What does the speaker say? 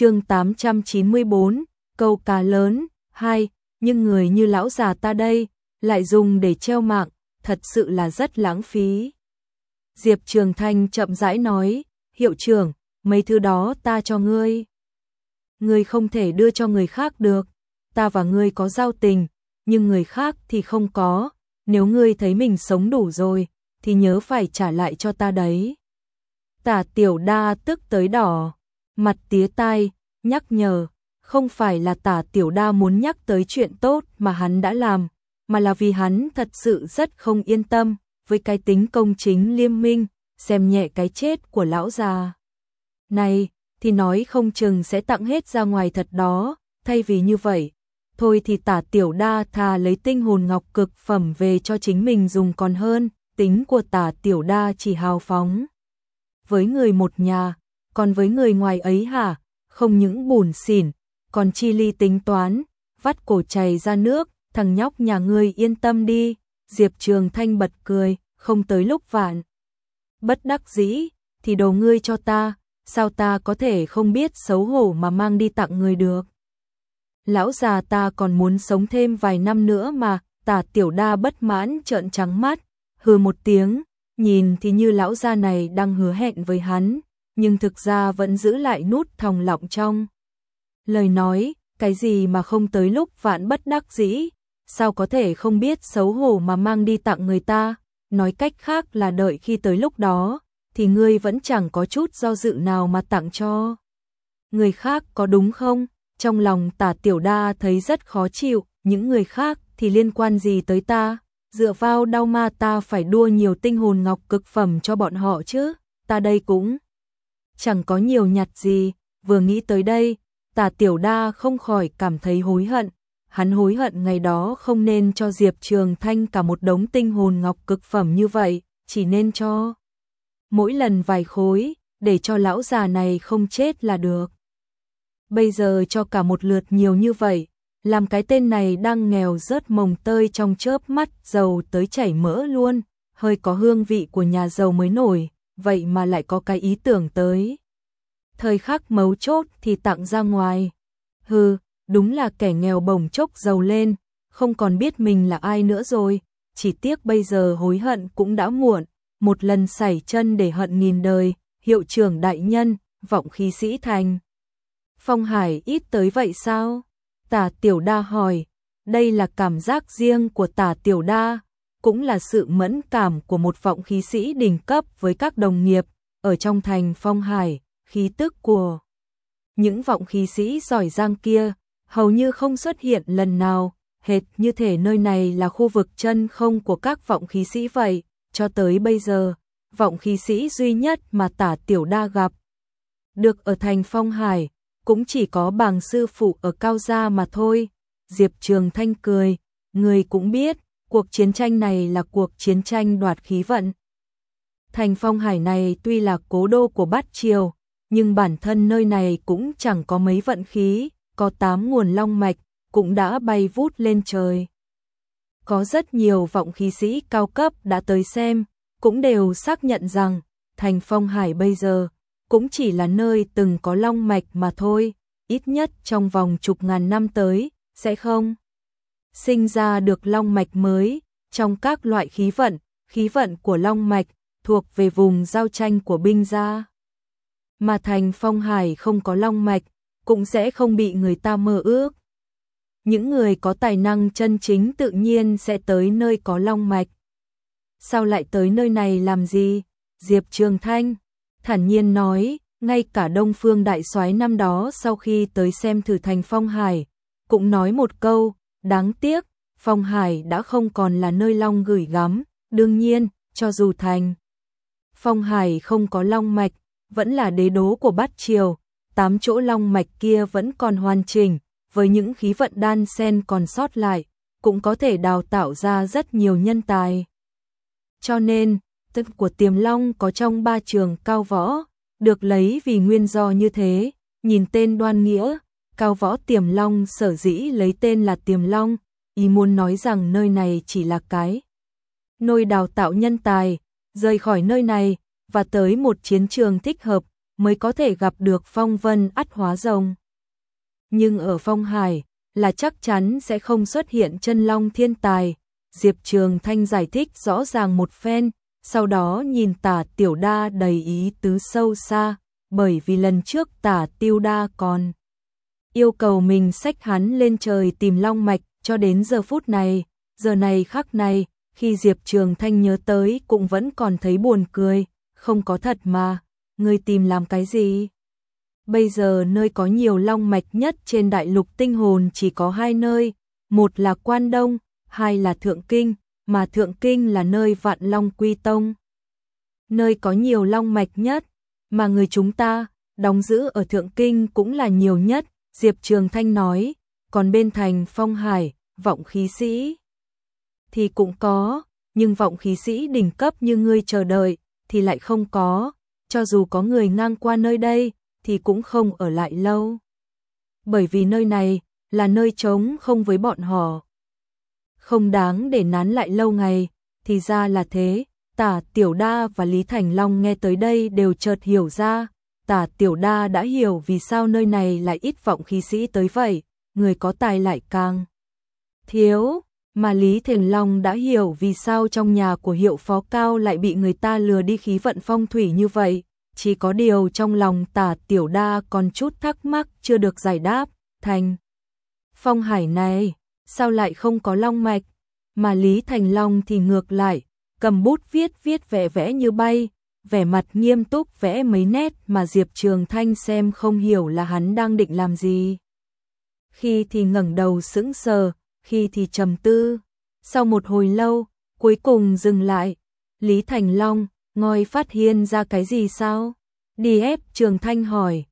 chương 894, câu cá lớn, hai, nhưng người như lão già ta đây, lại dùng để treo mạng, thật sự là rất lãng phí. Diệp Trường Thanh chậm rãi nói, hiệu trưởng, mấy thứ đó ta cho ngươi. Ngươi không thể đưa cho người khác được, ta và ngươi có giao tình, nhưng người khác thì không có, nếu ngươi thấy mình sống đủ rồi, thì nhớ phải trả lại cho ta đấy. Tả tiểu đa tức tới đỏ, mặt tía tai, nhắc nhở, không phải là tả tiểu đa muốn nhắc tới chuyện tốt mà hắn đã làm, mà là vì hắn thật sự rất không yên tâm với cái tính công chính liêm minh, xem nhẹ cái chết của lão già. Này, thì nói không chừng sẽ tặng hết ra ngoài thật đó, thay vì như vậy. Thôi thì tả tiểu đa thà lấy tinh hồn ngọc cực phẩm về cho chính mình dùng còn hơn, tính của tả tiểu đa chỉ hào phóng. Với người một nhà, còn với người ngoài ấy hả, không những bùn xỉn, còn chi ly tính toán, vắt cổ chảy ra nước, thằng nhóc nhà ngươi yên tâm đi, Diệp Trường Thanh bật cười, không tới lúc vạn. Bất đắc dĩ, thì đồ ngươi cho ta, sao ta có thể không biết xấu hổ mà mang đi tặng người được. Lão già ta còn muốn sống thêm vài năm nữa mà, tả tiểu đa bất mãn trợn trắng mắt, hừ một tiếng, nhìn thì như lão già này đang hứa hẹn với hắn, nhưng thực ra vẫn giữ lại nút thòng lọng trong. Lời nói, cái gì mà không tới lúc vạn bất đắc dĩ, sao có thể không biết xấu hổ mà mang đi tặng người ta, nói cách khác là đợi khi tới lúc đó, thì ngươi vẫn chẳng có chút do dự nào mà tặng cho. Người khác có đúng không? Trong lòng tả tiểu đa thấy rất khó chịu, những người khác thì liên quan gì tới ta, dựa vào đau ma ta phải đua nhiều tinh hồn ngọc cực phẩm cho bọn họ chứ, ta đây cũng chẳng có nhiều nhặt gì, vừa nghĩ tới đây, tà tiểu đa không khỏi cảm thấy hối hận, hắn hối hận ngày đó không nên cho Diệp Trường Thanh cả một đống tinh hồn ngọc cực phẩm như vậy, chỉ nên cho mỗi lần vài khối, để cho lão già này không chết là được. Bây giờ cho cả một lượt nhiều như vậy, làm cái tên này đang nghèo rớt mồng tơi trong chớp mắt giàu tới chảy mỡ luôn, hơi có hương vị của nhà giàu mới nổi, vậy mà lại có cái ý tưởng tới. Thời khắc mấu chốt thì tặng ra ngoài. Hừ, đúng là kẻ nghèo bồng chốc giàu lên, không còn biết mình là ai nữa rồi, chỉ tiếc bây giờ hối hận cũng đã muộn, một lần sảy chân để hận nghìn đời, hiệu trưởng đại nhân, vọng khí sĩ thành. Phong Hải ít tới vậy sao? Tả Tiểu Đa hỏi, đây là cảm giác riêng của Tả Tiểu Đa, cũng là sự mẫn cảm của một vọng khí sĩ đỉnh cấp với các đồng nghiệp ở trong thành Phong Hải, khí tức của những vọng khí sĩ giỏi giang kia hầu như không xuất hiện lần nào, hệt như thể nơi này là khu vực chân không của các vọng khí sĩ vậy, cho tới bây giờ, vọng khí sĩ duy nhất mà tả tiểu đa gặp. Được ở thành Phong Hải, cũng chỉ có bàng sư phụ ở Cao Gia mà thôi. Diệp Trường Thanh cười, người cũng biết, cuộc chiến tranh này là cuộc chiến tranh đoạt khí vận. Thành Phong Hải này tuy là cố đô của Bát Triều, nhưng bản thân nơi này cũng chẳng có mấy vận khí, có tám nguồn long mạch, cũng đã bay vút lên trời. Có rất nhiều vọng khí sĩ cao cấp đã tới xem, cũng đều xác nhận rằng, thành phong hải bây giờ, cũng chỉ là nơi từng có long mạch mà thôi, ít nhất trong vòng chục ngàn năm tới, sẽ không sinh ra được long mạch mới, trong các loại khí vận, khí vận của long mạch thuộc về vùng giao tranh của binh gia. Mà thành phong hải không có long mạch, cũng sẽ không bị người ta mơ ước. Những người có tài năng chân chính tự nhiên sẽ tới nơi có long mạch. Sao lại tới nơi này làm gì? Diệp Trường Thanh thản nhiên nói, ngay cả Đông Phương Đại soái năm đó sau khi tới xem thử thành Phong Hải, cũng nói một câu, đáng tiếc, Phong Hải đã không còn là nơi long gửi gắm, đương nhiên, cho dù thành. Phong Hải không có long mạch, vẫn là đế đố của Bát Triều, tám chỗ long mạch kia vẫn còn hoàn chỉnh, với những khí vận đan sen còn sót lại, cũng có thể đào tạo ra rất nhiều nhân tài. Cho nên, tức của tiềm long có trong ba trường cao võ, được lấy vì nguyên do như thế, nhìn tên đoan nghĩa, cao võ tiềm long sở dĩ lấy tên là tiềm long, ý muốn nói rằng nơi này chỉ là cái. Nôi đào tạo nhân tài, rời khỏi nơi này, và tới một chiến trường thích hợp, mới có thể gặp được phong vân ắt hóa rồng. Nhưng ở phong hải, là chắc chắn sẽ không xuất hiện chân long thiên tài. Diệp Trường Thanh giải thích rõ ràng một phen, sau đó nhìn tả tiểu đa đầy ý tứ sâu xa, bởi vì lần trước tả tiêu đa còn yêu cầu mình xách hắn lên trời tìm long mạch cho đến giờ phút này, giờ này khắc này, khi Diệp Trường Thanh nhớ tới cũng vẫn còn thấy buồn cười, không có thật mà, người tìm làm cái gì? Bây giờ nơi có nhiều long mạch nhất trên đại lục tinh hồn chỉ có hai nơi, một là Quan Đông, hai là Thượng Kinh, mà Thượng Kinh là nơi vạn long quy tông. Nơi có nhiều long mạch nhất, mà người chúng ta đóng giữ ở Thượng Kinh cũng là nhiều nhất, Diệp Trường Thanh nói, còn bên thành phong hải, vọng khí sĩ thì cũng có, nhưng vọng khí sĩ đỉnh cấp như ngươi chờ đợi thì lại không có, cho dù có người ngang qua nơi đây thì cũng không ở lại lâu. Bởi vì nơi này là nơi trống không với bọn họ. Không đáng để nán lại lâu ngày, thì ra là thế, tả tiểu đa và Lý Thành Long nghe tới đây đều chợt hiểu ra, tả tiểu đa đã hiểu vì sao nơi này lại ít vọng khí sĩ tới vậy, người có tài lại càng thiếu, mà Lý Thành Long đã hiểu vì sao trong nhà của hiệu phó cao lại bị người ta lừa đi khí vận phong thủy như vậy, chỉ có điều trong lòng tả tiểu đa còn chút thắc mắc chưa được giải đáp, thành. Phong hải này, sao lại không có long mạch, mà Lý Thành Long thì ngược lại, cầm bút viết viết vẽ vẽ như bay, vẻ mặt nghiêm túc vẽ mấy nét mà Diệp Trường Thanh xem không hiểu là hắn đang định làm gì. Khi thì ngẩng đầu sững sờ, khi thì trầm tư. Sau một hồi lâu, cuối cùng dừng lại. Lý Thành Long, ngồi phát hiện ra cái gì sao? Đi ép Trường Thanh hỏi,